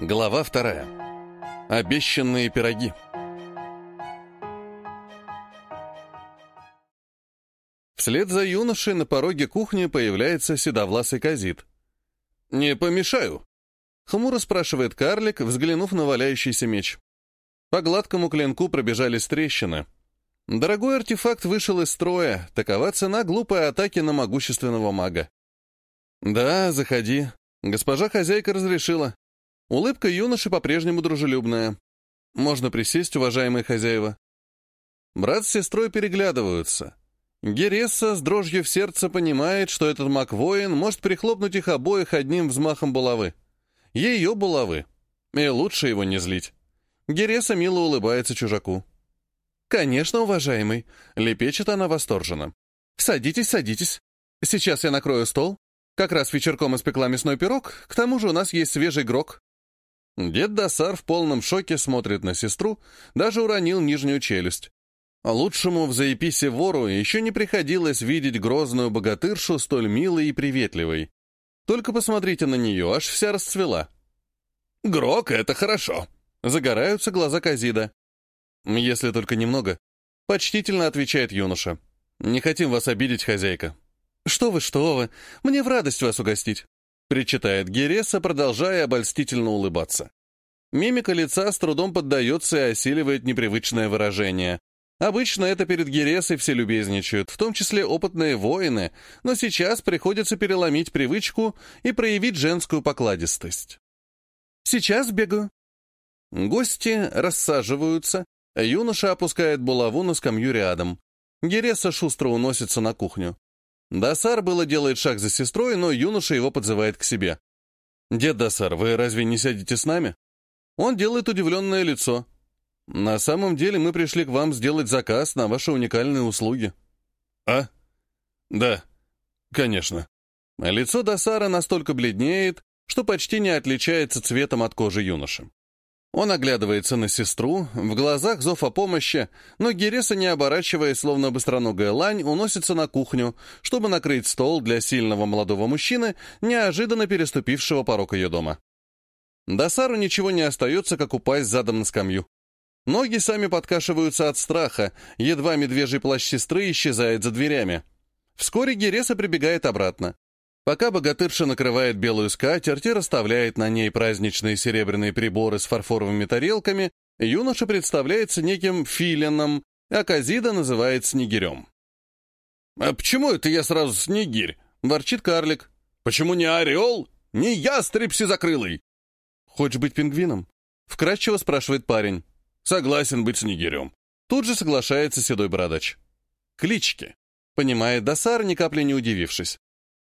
Глава вторая. Обещанные пироги. Вслед за юношей на пороге кухни появляется седовласый казит. «Не помешаю?» — хмуро спрашивает карлик, взглянув на валяющийся меч. По гладкому клинку пробежались трещины. Дорогой артефакт вышел из строя, такова цена глупой атаки на могущественного мага. «Да, заходи. Госпожа хозяйка разрешила. Улыбка юноши по-прежнему дружелюбная. Можно присесть, уважаемые хозяева. Брат с сестрой переглядываются. Гересса с дрожью в сердце понимает, что этот маг-воин может прихлопнуть их обоих одним взмахом булавы. Ее булавы. И лучше его не злить. Гересса мило улыбается чужаку. «Конечно, уважаемый», — лепечет она восторженно. «Садитесь, садитесь. Сейчас я накрою стол. Как раз вечерком испекла мясной пирог, к тому же у нас есть свежий грок. Дед Досар в полном шоке смотрит на сестру, даже уронил нижнюю челюсть. Лучшему в заеписе вору еще не приходилось видеть грозную богатыршу столь милой и приветливой. Только посмотрите на нее, аж вся расцвела. «Грок — это хорошо!» — загораются глаза Казида. «Если только немного», — почтительно отвечает юноша. «Не хотим вас обидеть, хозяйка». «Что вы, что вы! Мне в радость вас угостить!» Причитает Гереса, продолжая обольстительно улыбаться. Мимика лица с трудом поддается и осиливает непривычное выражение. Обычно это перед Гересой все любезничают, в том числе опытные воины, но сейчас приходится переломить привычку и проявить женскую покладистость. «Сейчас бегаю». Гости рассаживаются, юноша опускает булаву на скамью рядом. Гереса шустро уносится на кухню. Досар было делает шаг за сестрой, но юноша его подзывает к себе. «Дед Досар, вы разве не сядете с нами?» Он делает удивленное лицо. «На самом деле мы пришли к вам сделать заказ на ваши уникальные услуги». «А? Да, конечно». Лицо Досара настолько бледнеет, что почти не отличается цветом от кожи юноши. Он оглядывается на сестру, в глазах зов о помощи, но Гереса, не оборачиваясь, словно быстроногая лань, уносится на кухню, чтобы накрыть стол для сильного молодого мужчины, неожиданно переступившего порог ее дома. Досару ничего не остается, как упасть задом на скамью. Ноги сами подкашиваются от страха, едва медвежий плащ сестры исчезает за дверями. Вскоре Гереса прибегает обратно. Пока богатырша накрывает белую скатерть и расставляет на ней праздничные серебряные приборы с фарфоровыми тарелками, юноша представляется неким филином, а Казида называет снегирем. «А почему это я сразу снегирь?» — ворчит карлик. «Почему не орел? Не ястреб закрылый?» «Хочешь быть пингвином?» — вкратчиво спрашивает парень. «Согласен быть снегирем». Тут же соглашается седой бородач. «Клички», — понимает Досар, ни капли не удивившись.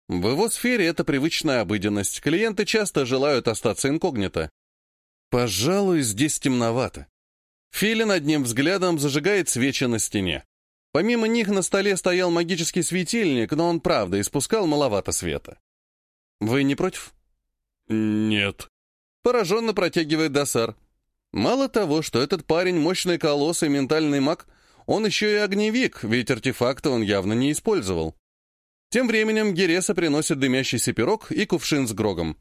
В его сфере это привычная обыденность. Клиенты часто желают остаться инкогнито. Пожалуй, здесь темновато. Филин одним взглядом зажигает свечи на стене. Помимо них на столе стоял магический светильник, но он, правда, испускал маловато света. «Вы не против?» «Нет», — пораженно протягивает Досар. Мало того, что этот парень мощный колосс и ментальный маг, он еще и огневик, ведь артефакты он явно не использовал. Тем временем Гереса приносит дымящийся пирог и кувшин с грогом.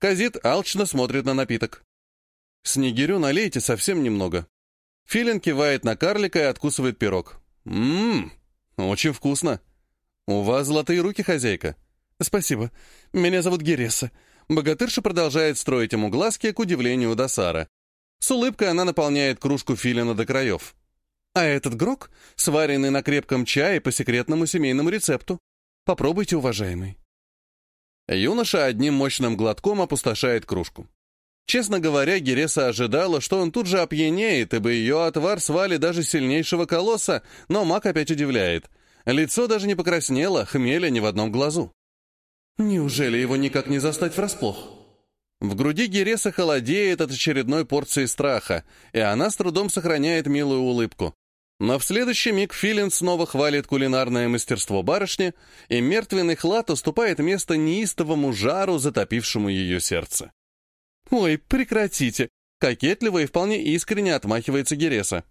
Казит алчно смотрит на напиток. «Снегирю налейте совсем немного». Филин кивает на карлика и откусывает пирог. «Ммм, очень вкусно. У вас золотые руки, хозяйка». «Спасибо. Меня зовут Гереса». Богатырша продолжает строить ему глазки к удивлению Досара. С улыбкой она наполняет кружку Филина до краев. А этот грог, сваренный на крепком чае по секретному семейному рецепту. Попробуйте, уважаемый». Юноша одним мощным глотком опустошает кружку. Честно говоря, Гереса ожидала, что он тут же опьянеет, ибо ее отвар свали даже сильнейшего колосса, но маг опять удивляет. Лицо даже не покраснело, хмеля ни в одном глазу. Неужели его никак не застать врасплох? В груди Гереса холодеет от очередной порции страха, и она с трудом сохраняет милую улыбку. Но в следующий миг Филин снова хвалит кулинарное мастерство барышни, и мертвенный хлад уступает место неистовому жару, затопившему ее сердце. «Ой, прекратите!» — кокетливо и вполне искренне отмахивается Гереса.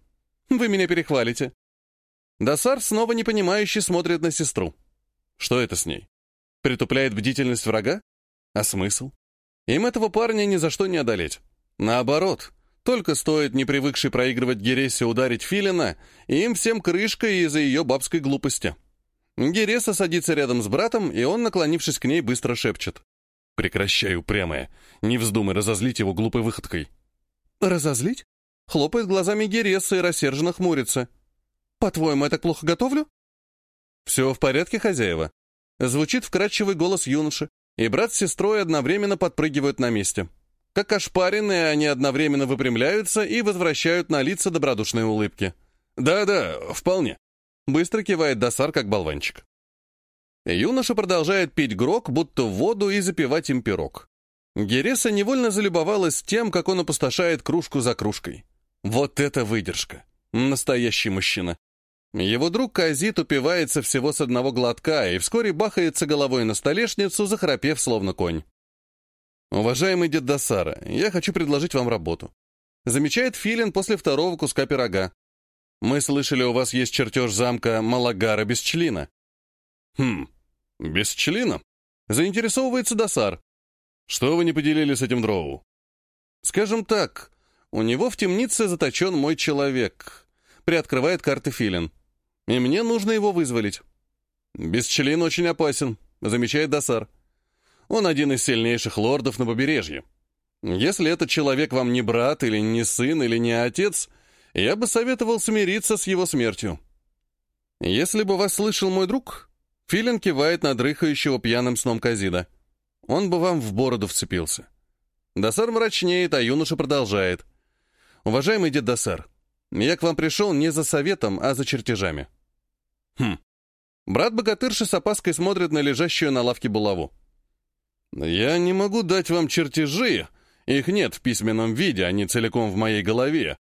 «Вы меня перехвалите». Досар снова непонимающе смотрит на сестру. Что это с ней? Притупляет бдительность врага? А смысл? Им этого парня ни за что не одолеть. Наоборот, только стоит не привыкший проигрывать Гересе ударить Филина, и им всем крышка из-за ее бабской глупости. Гереса садится рядом с братом, и он, наклонившись к ней, быстро шепчет. «Прекращай, упрямая. Не вздумай разозлить его глупой выходкой». «Разозлить?» Хлопает глазами Гереса и рассерженно хмурится. «По-твоему, я так плохо готовлю?» «Все в порядке, хозяева?» Звучит вкрадчивый голос юноши, и брат с сестрой одновременно подпрыгивают на месте. Как ошпаренные, они одновременно выпрямляются и возвращают на лица добродушные улыбки. «Да-да, вполне», — быстро кивает Досар, как болванчик. Юноша продолжает пить грок, будто воду, и запивать им пирог. Гереса невольно залюбовалась тем, как он опустошает кружку за кружкой. Вот это выдержка! Настоящий мужчина. Его друг Казит упивается всего с одного глотка и вскоре бахается головой на столешницу, захрапев словно конь. «Уважаемый дед Досара, я хочу предложить вам работу». Замечает Филин после второго куска пирога. «Мы слышали, у вас есть чертеж замка Малагара без члена». «Хм, без члена?» Заинтересовывается Досар. «Что вы не поделили с этим дроу?» «Скажем так, у него в темнице заточен мой человек», — приоткрывает карты Филин. «И мне нужно его вызволить». «Бесчлин очень опасен», — замечает Досар. Он один из сильнейших лордов на побережье. Если этот человек вам не брат, или не сын, или не отец, я бы советовал смириться с его смертью. Если бы вас слышал мой друг, Филин кивает на дрыхающего пьяным сном Казида. Он бы вам в бороду вцепился. Досар мрачнеет, а юноша продолжает. «Уважаемый дед Досар, я к вам пришел не за советом, а за чертежами». «Хм». Брат богатырши с опаской смотрит на лежащую на лавке булаву. «Я не могу дать вам чертежи. Их нет в письменном виде, они целиком в моей голове.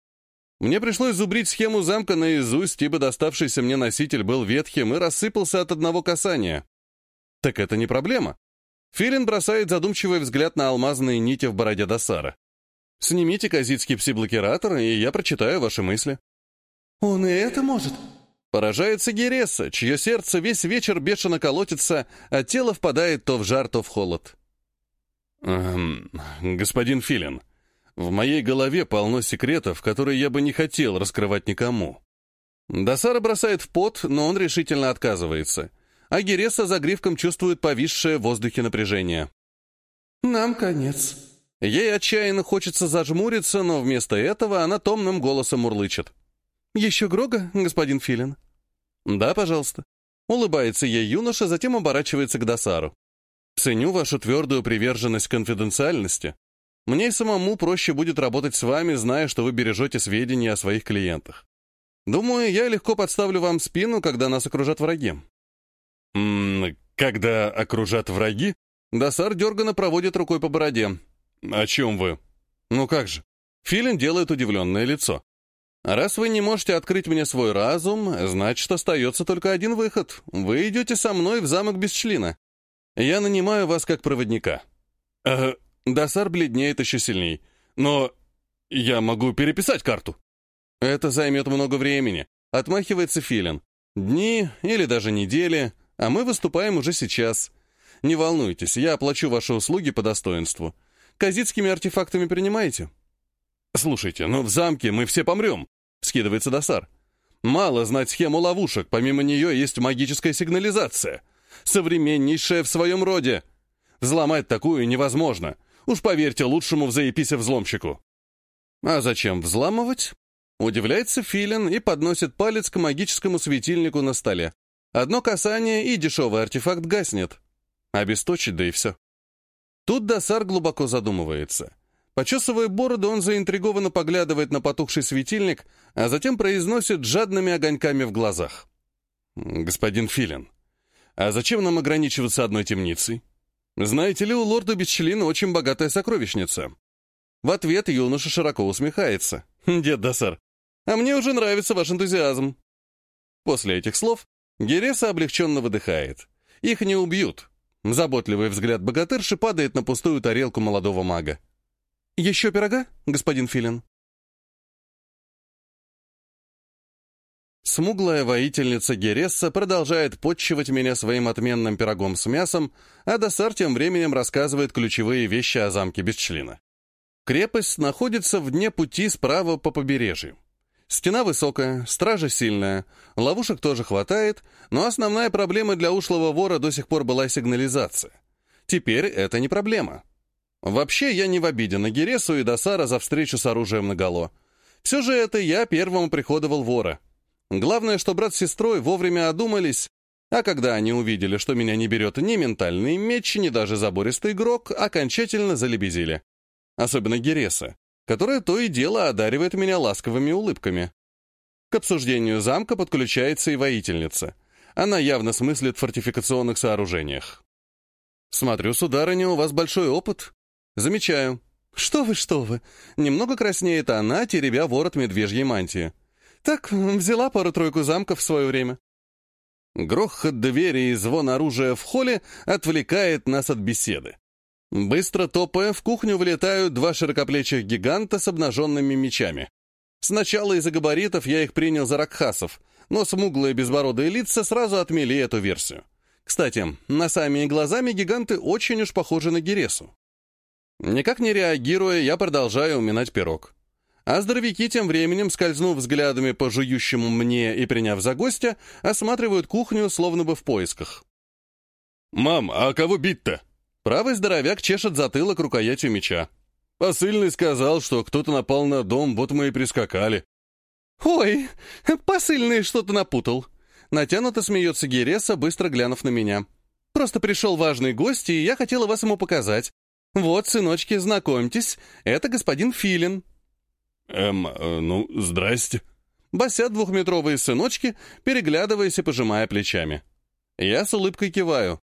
Мне пришлось зубрить схему замка наизусть, ибо доставшийся мне носитель был ветхим и рассыпался от одного касания. Так это не проблема. Филин бросает задумчивый взгляд на алмазные нити в бороде Досара. «Снимите казицкий псиблокиратор, и я прочитаю ваши мысли». «Он и это может?» Поражается Гереса, чье сердце весь вечер бешено колотится, а тело впадает то в жар, то в холод. Эм, господин Филин, в моей голове полно секретов, которые я бы не хотел раскрывать никому. Досара бросает в пот, но он решительно отказывается. А Гереса за гривком чувствует повисшее в воздухе напряжение. «Нам конец». Ей отчаянно хочется зажмуриться, но вместо этого она томным голосом мурлычет. «Еще Грога, господин Филин?» «Да, пожалуйста». Улыбается ей юноша, затем оборачивается к Досару. Ценю вашу твердую приверженность конфиденциальности. Мне самому проще будет работать с вами, зная, что вы бережете сведения о своих клиентах. Думаю, я легко подставлю вам спину, когда нас окружат враги». «М -м, когда окружат враги?» Досар дерганно проводит рукой по бороде. «О чем вы?» «Ну как же?» Филин делает удивленное лицо. «Раз вы не можете открыть мне свой разум, значит, остается только один выход. Вы идете со мной в замок без члена. Я нанимаю вас как проводника». «Э, Досар бледнеет еще сильней. «Но я могу переписать карту». «Это займет много времени», — отмахивается Филин. «Дни или даже недели, а мы выступаем уже сейчас. Не волнуйтесь, я оплачу ваши услуги по достоинству. Казицкими артефактами принимаете?» «Слушайте, но в замке мы все помрем», — скидывается Досар. «Мало знать схему ловушек, помимо нее есть магическая сигнализация современнейшая в своем роде. Взломать такую невозможно. Уж поверьте лучшему взаепися-взломщику. А зачем взламывать? Удивляется Филин и подносит палец к магическому светильнику на столе. Одно касание, и дешевый артефакт гаснет. Обесточить, да и все. Тут Досар глубоко задумывается. Почесывая бороду, он заинтригованно поглядывает на потухший светильник, а затем произносит жадными огоньками в глазах. «Господин Филин, а зачем нам ограничиваться одной темницей? Знаете ли, у лорда Бесчлина очень богатая сокровищница. В ответ юноша широко усмехается. Дед Досар, а мне уже нравится ваш энтузиазм. После этих слов Гереса облегченно выдыхает. Их не убьют. Заботливый взгляд богатырши падает на пустую тарелку молодого мага. «Еще пирога, господин Филин?» Смуглая воительница Гересса продолжает подчивать меня своим отменным пирогом с мясом, а Досар тем временем рассказывает ключевые вещи о замке без члена. Крепость находится в дне пути справа по побережью. Стена высокая, стража сильная, ловушек тоже хватает, но основная проблема для ушлого вора до сих пор была сигнализация. Теперь это не проблема. Вообще, я не в обиде на Гересу и Досара за встречу с оружием наголо. Все же это я первому приходовал вора. Главное, что брат с сестрой вовремя одумались, а когда они увидели, что меня не берет ни ментальный меч, ни даже забористый игрок, окончательно залебезили. Особенно Гереса, которая то и дело одаривает меня ласковыми улыбками. К обсуждению замка подключается и воительница. Она явно смыслит в фортификационных сооружениях. «Смотрю, сударыня, у вас большой опыт. Замечаю. Что вы, что вы. Немного краснеет она, теребя ворот медвежьей мантии. Так, взяла пару-тройку замков в свое время. Грохот двери и звон оружия в холле отвлекает нас от беседы. Быстро топая, в кухню влетают два широкоплечих гиганта с обнаженными мечами. Сначала из-за габаритов я их принял за ракхасов, но смуглые безбородые лица сразу отмели эту версию. Кстати, носами и глазами гиганты очень уж похожи на Гересу. Никак не реагируя, я продолжаю уминать пирог. А здоровяки тем временем, скользнув взглядами по жующему мне и приняв за гостя, осматривают кухню, словно бы в поисках. «Мам, а кого бить-то?» Правый здоровяк чешет затылок рукоятью меча. «Посыльный сказал, что кто-то напал на дом, вот мы и прискакали». «Ой, посыльный что-то напутал». Натянуто смеется Гереса, быстро глянув на меня. «Просто пришел важный гость, и я хотела вас ему показать. Вот, сыночки, знакомьтесь, это господин Филин». «Эм, ну, здрасте». Басят двухметровые сыночки, переглядываясь и пожимая плечами. Я с улыбкой киваю.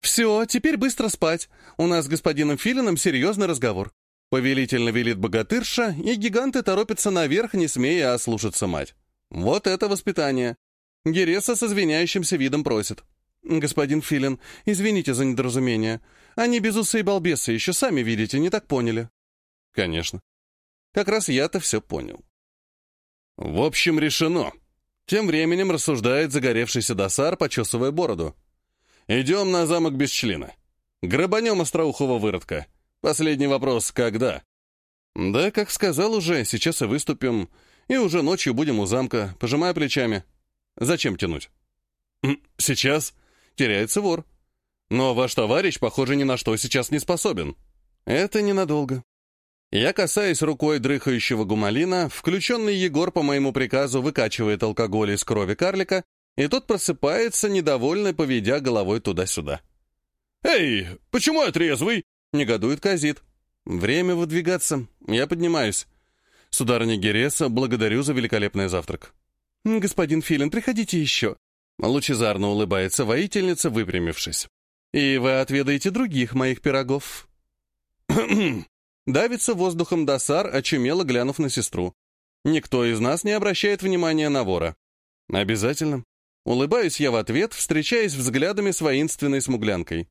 «Все, теперь быстро спать. У нас с господином Филином серьезный разговор». Повелительно велит богатырша, и гиганты торопятся наверх, не смея ослушаться мать. Вот это воспитание. Гереса с извиняющимся видом просит. «Господин Филин, извините за недоразумение. Они безусые балбесы, еще сами видите, не так поняли». «Конечно. Как раз я-то все понял. В общем, решено. Тем временем рассуждает загоревшийся досар, почесывая бороду. Идем на замок без члена. Грабанем остроухого выродка. Последний вопрос — когда? Да, как сказал уже, сейчас и выступим, и уже ночью будем у замка, пожимая плечами. Зачем тянуть? Сейчас? Теряется вор. Но ваш товарищ, похоже, ни на что сейчас не способен. Это ненадолго. Я касаюсь рукой дрыхающего гумалина, включенный Егор по моему приказу выкачивает алкоголь из крови карлика, и тот просыпается, недовольно поведя головой туда-сюда. «Эй, почему я трезвый?» — негодует Казит. «Время выдвигаться. Я поднимаюсь. Сударыня Гереса, благодарю за великолепный завтрак». «Господин Филин, приходите еще». Лучезарно улыбается воительница, выпрямившись. «И вы отведаете других моих пирогов». Давится воздухом досар, очумело глянув на сестру. Никто из нас не обращает внимания на вора. Обязательно. Улыбаюсь я в ответ, встречаясь взглядами с воинственной смуглянкой.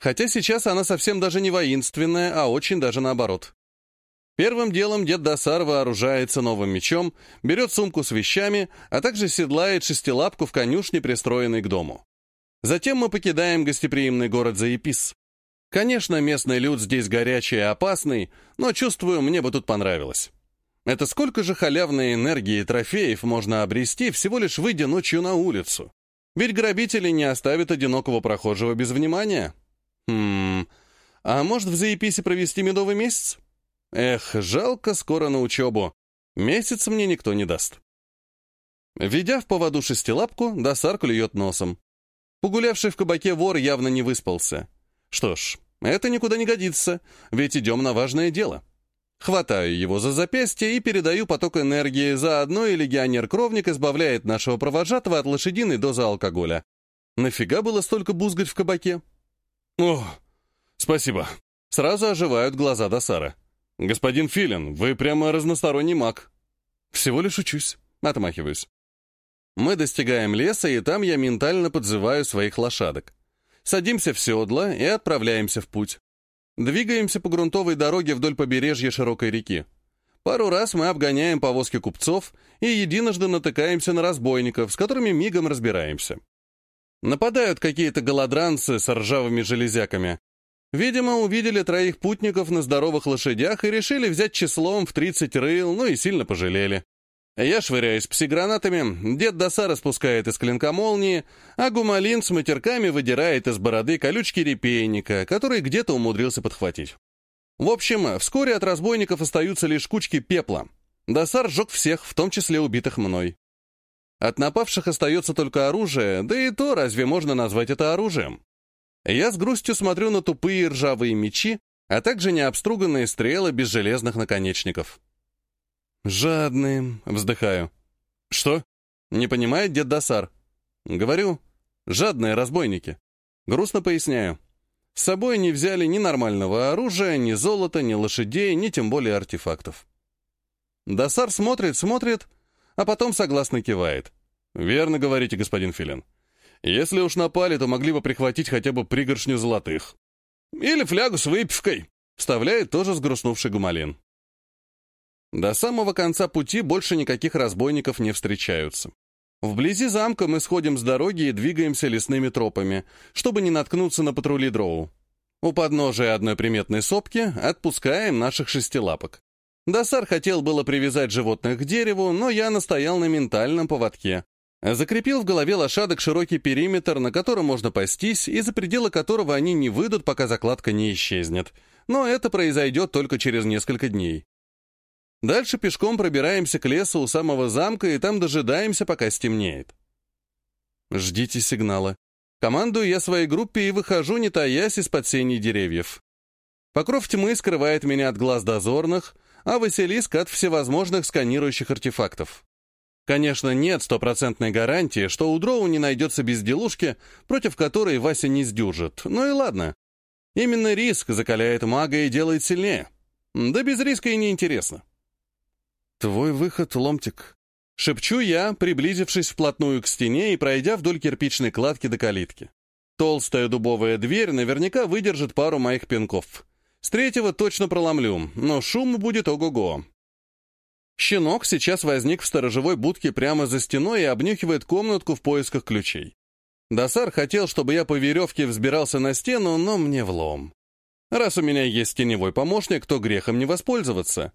Хотя сейчас она совсем даже не воинственная, а очень даже наоборот. Первым делом дед Досар вооружается новым мечом, берет сумку с вещами, а также седлает шестилапку в конюшне, пристроенной к дому. Затем мы покидаем гостеприимный город Заепис. Конечно, местный люд здесь горячий и опасный, но, чувствую, мне бы тут понравилось. Это сколько же халявной энергии и трофеев можно обрести, всего лишь выйдя ночью на улицу? Ведь грабители не оставят одинокого прохожего без внимания. Хм, а может в Заеписе провести медовый месяц? Эх, жалко скоро на учебу. Месяц мне никто не даст. Ведя в поводу шестилапку, Досар клюет носом. Погулявший в кабаке вор явно не выспался. Что ж, это никуда не годится, ведь идем на важное дело. Хватаю его за запястье и передаю поток энергии, заодно и легионер-кровник избавляет нашего провожатого от лошадиной дозы алкоголя. Нафига было столько бузгать в кабаке? О, спасибо. Сразу оживают глаза Досара. «Господин Филин, вы прямо разносторонний маг». «Всего лишь учусь», — отмахиваюсь. Мы достигаем леса, и там я ментально подзываю своих лошадок. Садимся в седло и отправляемся в путь. Двигаемся по грунтовой дороге вдоль побережья широкой реки. Пару раз мы обгоняем повозки купцов и единожды натыкаемся на разбойников, с которыми мигом разбираемся. Нападают какие-то голодранцы с ржавыми железяками. Видимо, увидели троих путников на здоровых лошадях и решили взять числом в 30 рыл, ну и сильно пожалели. Я швыряюсь псигранатами, дед Доса распускает из клинка молнии, а Гумалин с матерками выдирает из бороды колючки репейника, который где-то умудрился подхватить. В общем, вскоре от разбойников остаются лишь кучки пепла. Досар сжег всех, в том числе убитых мной. От напавших остается только оружие, да и то разве можно назвать это оружием? Я с грустью смотрю на тупые ржавые мечи, а также необструганные стрелы без железных наконечников. «Жадные», — вздыхаю. «Что?» — не понимает дед Досар. Говорю, «жадные разбойники». Грустно поясняю. С собой не взяли ни нормального оружия, ни золота, ни лошадей, ни тем более артефактов. Досар смотрит, смотрит, а потом согласно кивает. «Верно говорите, господин Филин. Если уж напали, то могли бы прихватить хотя бы пригоршню золотых. Или флягу с выпивкой», — вставляет тоже сгрустнувший гумалин. До самого конца пути больше никаких разбойников не встречаются. Вблизи замка мы сходим с дороги и двигаемся лесными тропами, чтобы не наткнуться на патрули дроу. У подножия одной приметной сопки отпускаем наших шестилапок. Досар хотел было привязать животных к дереву, но я настоял на ментальном поводке. Закрепил в голове лошадок широкий периметр, на котором можно пастись, и за пределы которого они не выйдут, пока закладка не исчезнет. Но это произойдет только через несколько дней. Дальше пешком пробираемся к лесу у самого замка и там дожидаемся, пока стемнеет. Ждите сигнала. Командую я своей группе и выхожу, не таясь из-под сеней деревьев. Покров тьмы скрывает меня от глаз дозорных, а Василиск от всевозможных сканирующих артефактов. Конечно, нет стопроцентной гарантии, что у Дроу не найдется безделушки, против которой Вася не сдюжит. Ну и ладно. Именно риск закаляет мага и делает сильнее. Да без риска и неинтересно. «Твой выход, ломтик», — шепчу я, приблизившись вплотную к стене и пройдя вдоль кирпичной кладки до калитки. Толстая дубовая дверь наверняка выдержит пару моих пинков. С третьего точно проломлю, но шум будет ого-го. Щенок сейчас возник в сторожевой будке прямо за стеной и обнюхивает комнатку в поисках ключей. Досар хотел, чтобы я по веревке взбирался на стену, но мне влом. Раз у меня есть теневой помощник, то грехом не воспользоваться.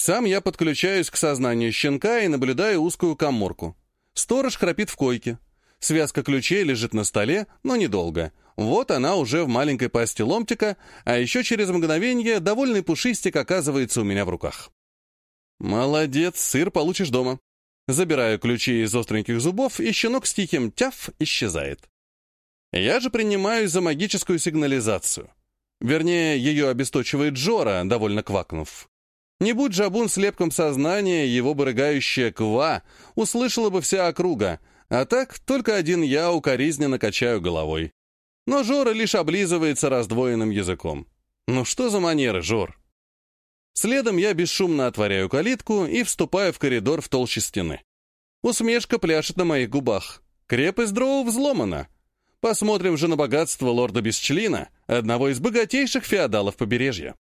Сам я подключаюсь к сознанию щенка и наблюдаю узкую коморку. Сторож храпит в койке. Связка ключей лежит на столе, но недолго. Вот она уже в маленькой пасти ломтика, а еще через мгновение довольный пушистик оказывается у меня в руках. «Молодец, сыр получишь дома». Забираю ключи из остреньких зубов, и щенок с тихим «тяф» исчезает. Я же принимаюсь за магическую сигнализацию. Вернее, ее обесточивает Джора, довольно квакнув. Не будь Жабун слепком сознания, его бы ква услышала бы вся округа, а так только один я укоризненно качаю головой. Но Жора лишь облизывается раздвоенным языком. Ну что за манеры, Жор? Следом я бесшумно отворяю калитку и вступаю в коридор в толще стены. Усмешка пляшет на моих губах. Крепость дроу взломана. Посмотрим же на богатство лорда Бесчлина, одного из богатейших феодалов побережья.